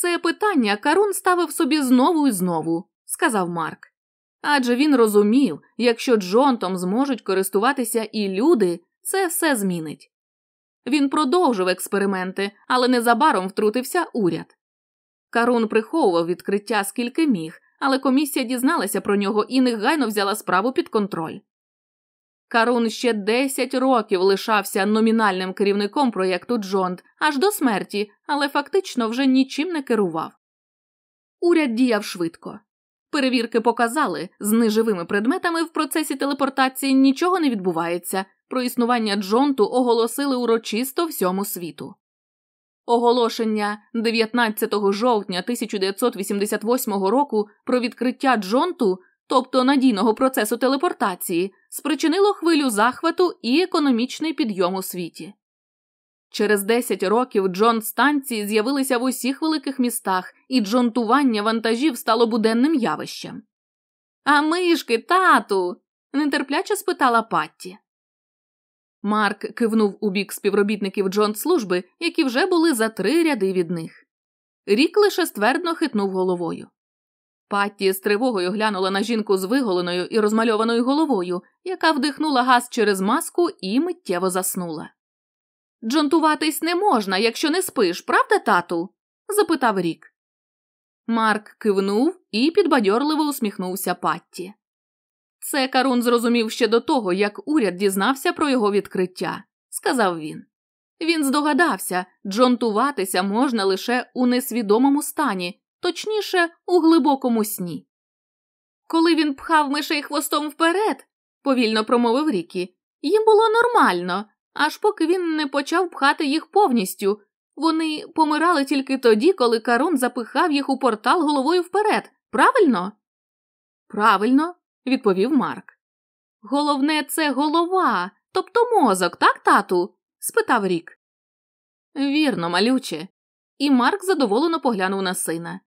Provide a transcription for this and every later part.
Це питання Карун ставив собі знову і знову, сказав Марк. Адже він розумів, якщо Джонтом зможуть користуватися і люди, це все змінить. Він продовжив експерименти, але незабаром втрутився уряд. Карун приховував відкриття скільки міг, але комісія дізналася про нього і негайно взяла справу під контроль. Карун ще 10 років лишався номінальним керівником проєкту Джонт аж до смерті, але фактично вже нічим не керував. Уряд діяв швидко. Перевірки показали, з неживими предметами в процесі телепортації нічого не відбувається, про існування Джонту оголосили урочисто всьому світу. Оголошення 19 жовтня 1988 року про відкриття Джонту, тобто надійного процесу телепортації, спричинило хвилю захвату і економічний підйом у світі. Через 10 років джонт станції з'явилися в усіх великих містах, і джонтування вантажів стало буденним явищем. А мишки, тату. нетерпляче спитала Патті. Марк кивнув у бік співробітників джонт служби, які вже були за три ряди від них. Рік лише ствердно хитнув головою. Патті з тривогою глянула на жінку з виголеною і розмальованою головою, яка вдихнула газ через маску і миттєво заснула. Джонтуватись не можна, якщо не спиш, правда, тату? запитав Рік. Марк кивнув і підбадьорливо усміхнувся Патті. Це Карун зрозумів ще до того, як уряд дізнався про його відкриття, сказав він. Він здогадався, джонтуватися можна лише у несвідомому стані, точніше, у глибокому сні. Коли він пхав мишей хвостом вперед, повільно промовив Рікі, їм було нормально, аж поки він не почав пхати їх повністю. Вони помирали тільки тоді, коли Карун запихав їх у портал головою вперед, правильно? Правильно, відповів Марк. Головне, це голова, тобто мозок, так, тату? спитав Рік. Вірно, малюче. І Марк задоволено поглянув на сина.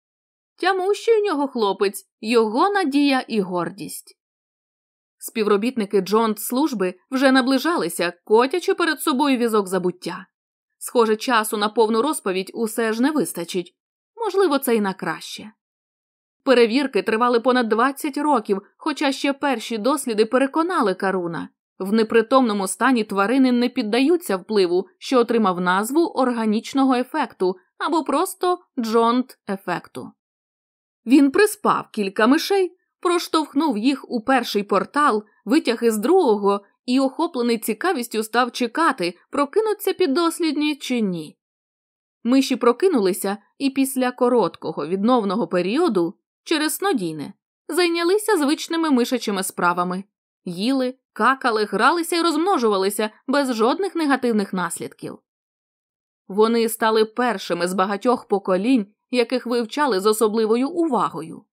Тямущий у нього хлопець, його надія і гордість. Співробітники Джонт служби вже наближалися, котячи перед собою візок забуття. Схоже, часу на повну розповідь усе ж не вистачить можливо, це й на краще. Перевірки тривали понад 20 років, хоча ще перші досліди переконали Каруна в непритомному стані тварини не піддаються впливу, що отримав назву органічного ефекту або просто джонт ефекту. Він приспав кілька мишей, проштовхнув їх у перший портал, витяг із другого і, охоплений цікавістю, став чекати, прокинуться піддослідні чи ні. Миші прокинулися і після короткого відновного періоду через снодійне зайнялися звичними мишачими справами, їли, какали, гралися і розмножувалися без жодних негативних наслідків. Вони стали першими з багатьох поколінь, яких вивчали з особливою увагою.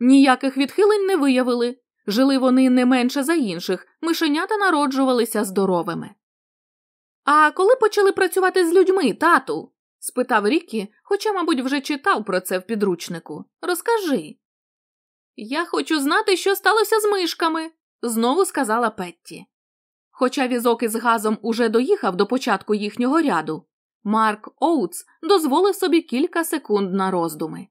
Ніяких відхилень не виявили, жили вони не менше за інших, мишенята народжувалися здоровими. А коли почали працювати з людьми, тату? спитав Рікі, хоча, мабуть, вже читав про це в підручнику. Розкажи. Я хочу знати, що сталося з мишками, знову сказала Петті. Хоча візок із газом уже доїхав до початку їхнього ряду, Марк Оутс дозволив собі кілька секунд на роздуми.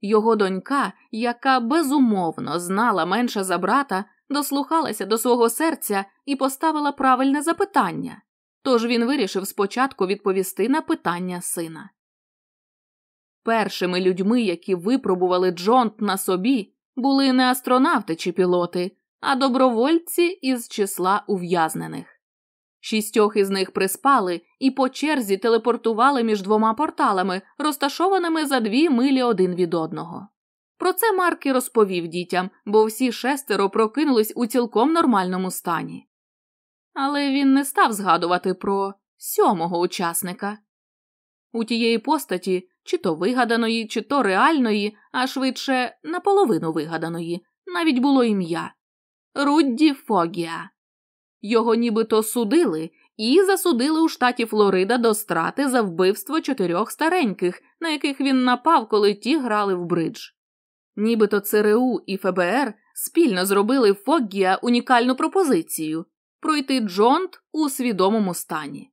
Його донька, яка безумовно знала менше за брата, дослухалася до свого серця і поставила правильне запитання, тож він вирішив спочатку відповісти на питання сина. Першими людьми, які випробували Джонт на собі, були не астронавти чи пілоти, а добровольці із числа ув'язнених. Шістьох із них приспали і по черзі телепортували між двома порталами, розташованими за дві милі один від одного. Про це Марк і розповів дітям, бо всі шестеро прокинулись у цілком нормальному стані. Але він не став згадувати про сьомого учасника. У тієї постаті, чи то вигаданої, чи то реальної, а швидше наполовину вигаданої, навіть було ім'я Рудді Фогіа. Його нібито судили і засудили у штаті Флорида до страти за вбивство чотирьох стареньких, на яких він напав, коли ті грали в бридж. Нібито ЦРУ і ФБР спільно зробили Фоггія унікальну пропозицію пройти Джонт у свідомому стані.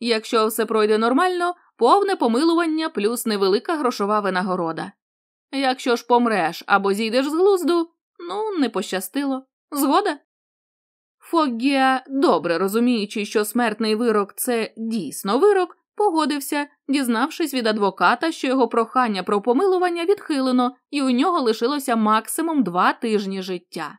Якщо все пройде нормально, повне помилування плюс невелика грошова винагорода. Якщо ж помреш або зійдеш з глузду, ну, не пощастило. Згода? Фоггія, добре розуміючи, що смертний вирок це дійсно вирок, погодився, дізнавшись від адвоката, що його прохання про помилування відхилено, і у нього лишилося максимум два тижні життя.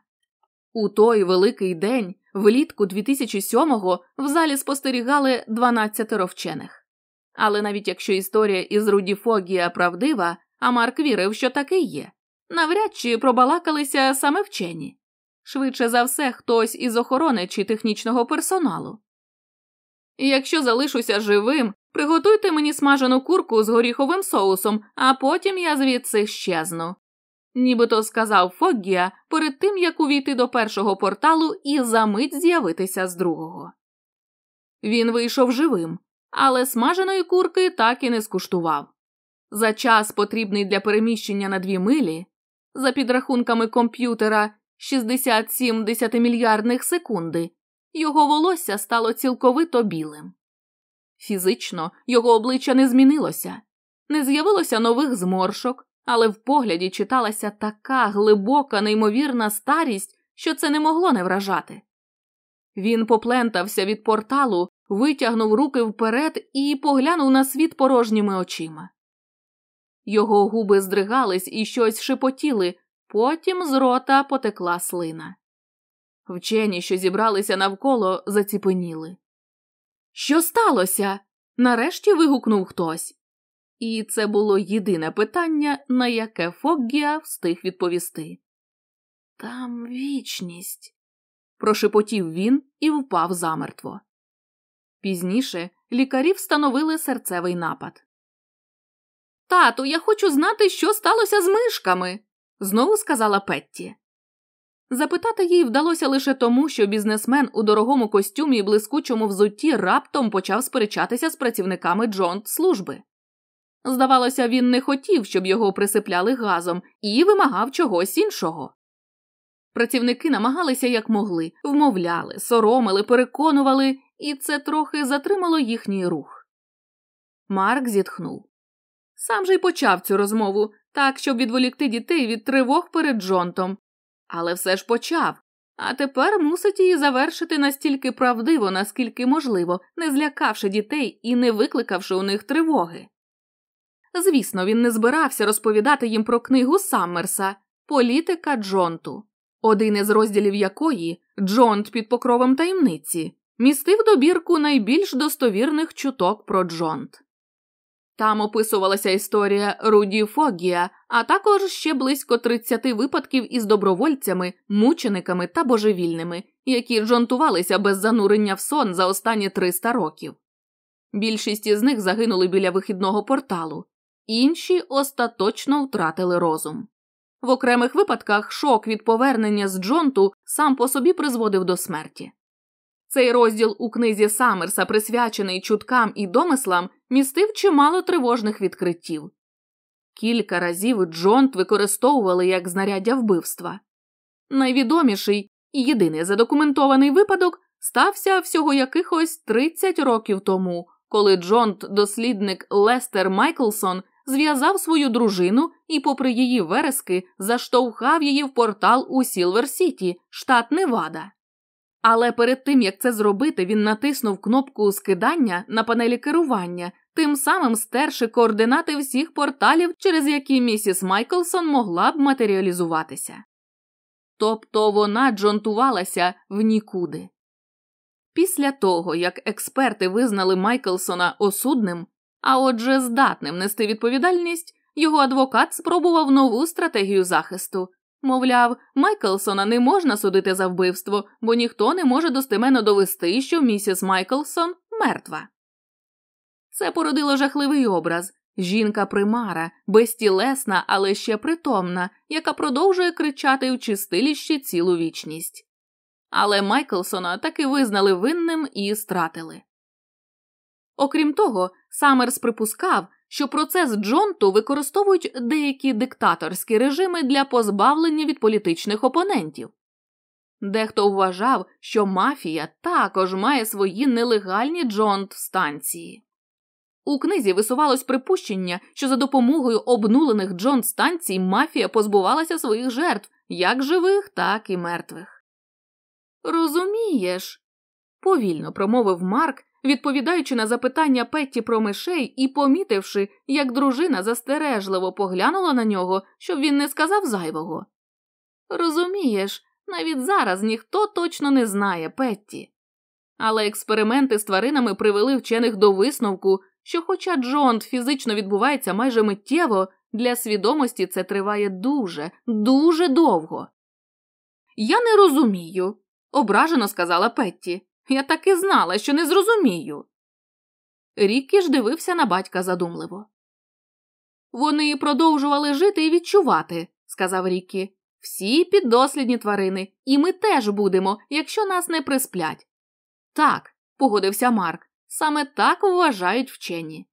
У той великий день, влітку 2007-го, в залі спостерігали 12 вчених. Але навіть якщо історія із Руді Фогія правдива, а Марк вірив, що таки є, навряд чи пробалакалися саме вчені. Швидше за все, хтось із охорони чи технічного персоналу. якщо залишуся живим, приготуйте мені смажену курку з горіховим соусом, а потім я звідси щезну. Нібито сказав Фоггія перед тим, як увійти до першого порталу і за мить з'явитися з другого. Він вийшов живим, але смаженої курки так і не скуштував. За час, потрібний для переміщення на дві милі, за підрахунками комп'ютера 67 десятимільярдних секунди, його волосся стало цілковито білим. Фізично його обличчя не змінилося, не з'явилося нових зморшок, але в погляді читалася така глибока, неймовірна старість, що це не могло не вражати. Він поплентався від порталу, витягнув руки вперед і поглянув на світ порожніми очима. Його губи здригались і щось шепотіли, потім з рота потекла слина. Вчені, що зібралися навколо, заціпеніли. Що сталося? нарешті вигукнув хтось. І це було єдине питання, на яке Фоггія встиг відповісти. Там вічність, прошепотів він і впав замертво. Пізніше лікарі встановили серцевий напад. Тату, я хочу знати, що сталося з мишками, знову сказала Петті. Запитати їй вдалося лише тому, що бізнесмен у дорогому костюмі і блискучому взутті раптом почав сперечатися з працівниками Джонт служби. Здавалося, він не хотів, щоб його присипляли газом, і вимагав чогось іншого. Працівники намагалися як могли, вмовляли, соромили, переконували, і це трохи затримало їхній рух. Марк зітхнув. Сам же й почав цю розмову так, щоб відволікти дітей від тривог перед Джонтом, але все ж почав, а тепер мусить її завершити настільки правдиво, наскільки можливо, не злякавши дітей і не викликавши у них тривоги. Звісно, він не збирався розповідати їм про книгу Саммерса Політика Джонту, один із розділів якої Джонт під покровом таємниці містив добірку найбільш достовірних чуток про Джонт. Там описувалася історія Руді Фогія, а також ще близько 30 випадків із добровольцями, мучениками та божевільними, які джонтувалися без занурення в сон за останні 300 років. Більшість із них загинули біля вихідного порталу, інші остаточно втратили розум. В окремих випадках шок від повернення з Джонту сам по собі призводив до смерті. Цей розділ у книзі Саммерса, присвячений чуткам і домислам, містив чимало тривожних відкриттів. Кілька разів Джонт використовували як знаряддя вбивства. Найвідоміший і єдиний задокументований випадок стався всього якихось 30 років тому, коли Джонт, дослідник Лестер Майклсон, зв'язав свою дружину і, попри її верески, заштовхав її в портал у Сілвер Сіті, штат Невада. Але перед тим як це зробити, він натиснув кнопку скидання на панелі керування, тим самим стерши координати всіх порталів, через які місіс Майклсон могла б матеріалізуватися. Тобто вона джонтувалася в нікуди. Після того, як експерти визнали Майклсона осудним, а отже, здатним нести відповідальність, його адвокат спробував нову стратегію захисту. Мовляв, Майклсона не можна судити за вбивство, бо ніхто не може достеменно довести, що місіс Майклсон мертва. Це породило жахливий образ жінка примара, безтілесна, але ще притомна, яка продовжує кричати в чистиліщі цілу вічність. Але Майклсона таки визнали винним і стратили. Окрім того, Саммерс припускав, що процес Джонту використовують деякі диктаторські режими для позбавлення від політичних опонентів. Дехто вважав, що мафія також має свої нелегальні джонт станції. У книзі висувалось припущення, що за допомогою обнулених Джон станцій мафія позбувалася своїх жертв, як живих, так і мертвих. Розумієш, повільно промовив Марк, відповідаючи на запитання Петті про мишей і помітивши, як дружина застережливо поглянула на нього, щоб він не сказав зайвого. Розумієш, навіть зараз ніхто точно не знає Петті. Але експерименти з тваринами привели вчених до висновку, що, хоча Джонт фізично відбувається майже миттєво, для свідомості це триває дуже, дуже довго. Я не розумію, ображено сказала Петті. Я так і знала, що не зрозумію. Ріккі ж дивився на батька задумливо. Вони продовжували жити і відчувати, сказав Ріккі. Всі піддослідні тварини, і ми теж будемо, якщо нас не присплять. Так, погодився Марк, саме так вважають вчені.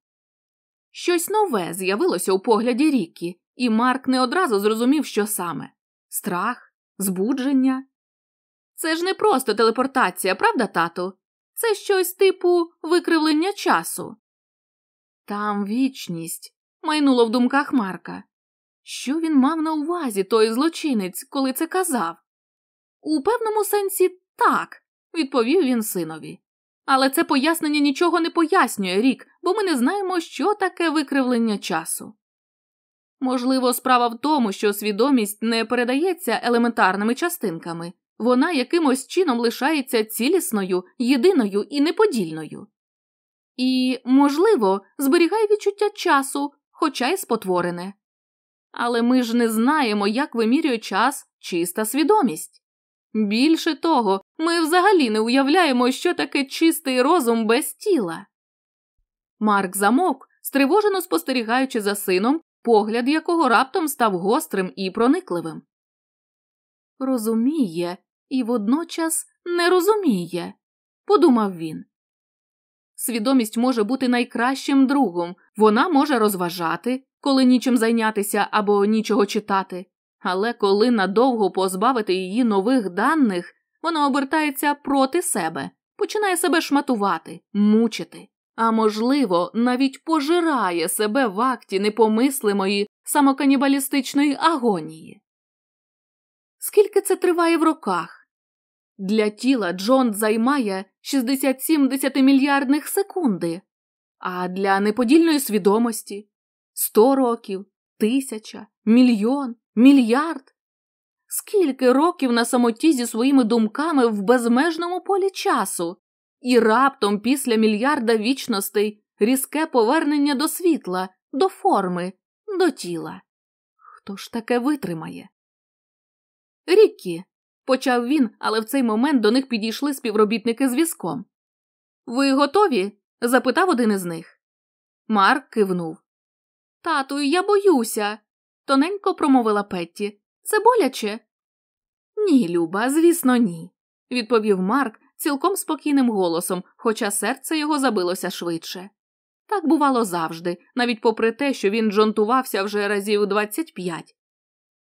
Щось нове з'явилося у погляді Ріккі, і Марк не одразу зрозумів, що саме страх, збудження. Це ж не просто телепортація, правда, тату? Це щось типу викривлення часу. Там вічність, майнуло в думках Марка. Що він мав на увазі той злочинець, коли це казав? У певному сенсі так, відповів він синові. Але це пояснення нічого не пояснює рік, бо ми не знаємо, що таке викривлення часу. Можливо, справа в тому, що свідомість не передається елементарними частинками, вона якимось чином лишається цілісною, єдиною і неподільною. І, можливо, зберігає відчуття часу, хоча й спотворене. Але ми ж не знаємо, як вимірює час чиста свідомість. Більше того, ми взагалі не уявляємо, що таке чистий розум без тіла. Марк замовк, стривожено спостерігаючи за сином, погляд якого раптом став гострим і проникливим. Розуміє і водночас не розуміє, подумав він. Свідомість може бути найкращим другом, вона може розважати, коли нічим зайнятися або нічого читати, але коли надовго позбавити її нових даних, вона обертається проти себе, починає себе шматувати, мучити, а можливо, навіть пожирає себе в акті непомислимої самоканібалістичної агонії. Скільки це триває в роках? Для тіла Джон займає 67 десятимільярдних секунди, а для неподільної свідомості 100 років, тисяча, мільйон, мільярд. Скільки років на самоті зі своїми думками в безмежному полі часу, і раптом після мільярда вічностей різке повернення до світла, до форми, до тіла. Хто ж таке витримає? Ріккі, почав він, але в цей момент до них підійшли співробітники з візком. Ви готові? запитав один із них. Марк кивнув. Тату, я боюся, тоненько промовила Петті. Це боляче? Ні, Люба, звісно, ні, відповів Марк цілком спокійним голосом, хоча серце його забилося швидше. Так бувало завжди, навіть попри те, що він джонтувався вже разів 25.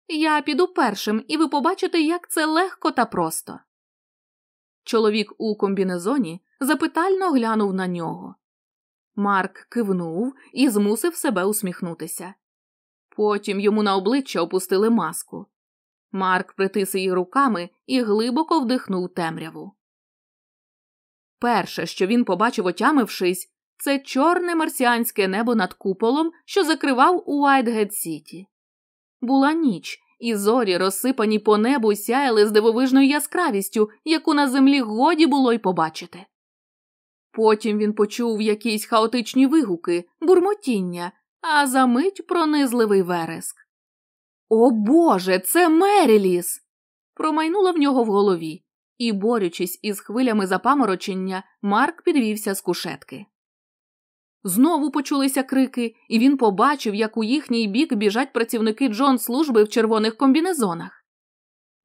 Я піду першим, і ви побачите, як це легко та просто. Чоловік у комбінезоні запитально глянув на нього. Марк кивнув і змусив себе усміхнутися. Потім йому на обличчя опустили маску. Марк притис її руками і глибоко вдихнув темряву. Перше, що він побачив, отямившись, це чорне марсіанське небо над куполом, що закривав Уайтгет Сіті. Була ніч, і зорі, розсипані по небу, сяяли з дивовижною яскравістю, яку на землі годі було й побачити. Потім він почув якісь хаотичні вигуки, бурмотіння, а за мить пронизливий вереск. О Боже, це Меріліс! промайнуло в нього в голові, і, борючись із хвилями запаморочення, Марк підвівся з кушетки. Знову почулися крики, і він побачив, як у їхній бік біжать працівники Джон служби в червоних комбінезонах.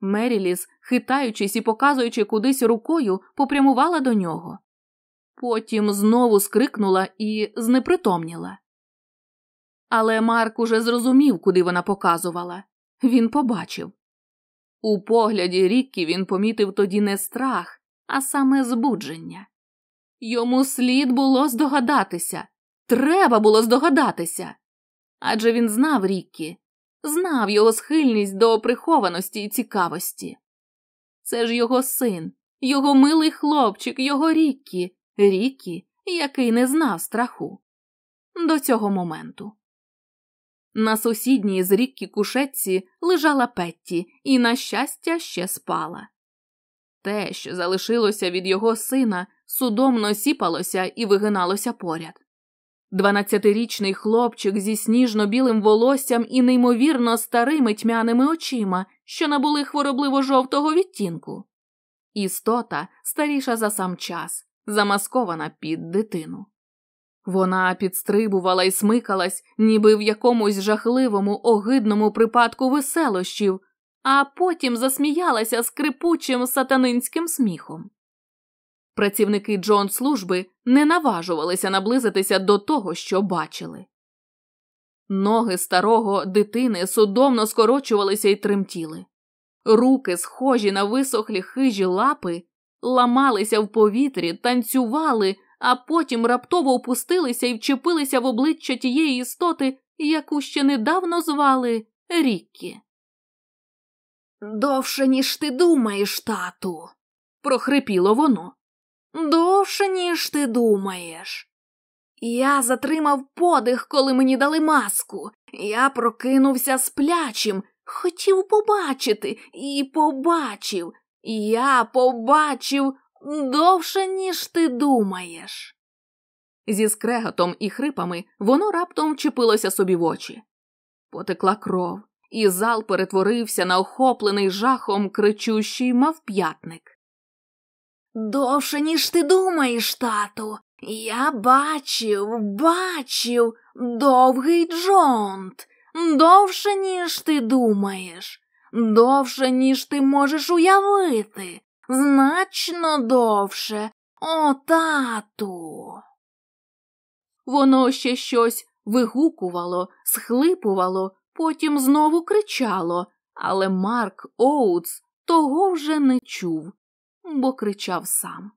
Меріліс, хитаючись і показуючи кудись рукою, попрямувала до нього. Потім знову скрикнула і знепритомніла. Але Марк уже зрозумів, куди вона показувала. Він побачив. У погляді Ріккі він помітив тоді не страх, а саме збудження. Йому слід було здогадатися Треба було здогадатися. Адже він знав Ріккі, знав його схильність до прихованості і цікавості. Це ж його син, його милий хлопчик, його Ріккі, Ріккі, який не знав страху. До цього моменту. На сусідній з Ріккі кушетці лежала Петті і, на щастя, ще спала. Те, що залишилося від його сина, судомно сіпалося і вигиналося поряд. Дванадцятирічний хлопчик зі сніжно-білим волоссям і неймовірно старими тьмяними очима, що набули хворобливо жовтого відтінку. Істота старіша за сам час, замаскована під дитину. Вона підстрибувала і смикалась, ніби в якомусь жахливому, огидному припадку веселощів, а потім засміялася скрипучим сатанинським сміхом. Працівники Джон служби не наважувалися наблизитися до того, що бачили. Ноги старого дитини судомно скорочувалися і тремтіли. Руки, схожі на висохлі хижі лапи, ламалися в повітрі, танцювали, а потім раптово опустилися і вчепилися в обличчя тієї істоти, яку ще недавно звали Ріккі. Довше, ніж ти думаєш, тату, прохрипіло воно. Довше, ніж ти думаєш. Я затримав подих, коли мені дали маску. Я прокинувся сплячим, хотів побачити і побачив. Я побачив довше, ніж ти думаєш. Зі скреготом і хрипами воно раптом вчепилося собі в очі. Потекла кров, і зал перетворився на охоплений жахом кричущий мавп'ятник. Довше, ніж ти думаєш, тату. Я бачив, бачив довгий джонт, довше, ніж ти думаєш, довше, ніж ти можеш уявити, значно довше, о, тату. Воно ще щось вигукувало, схлипувало, потім знову кричало, але Марк Оутс того вже не чув, бо кричав сам.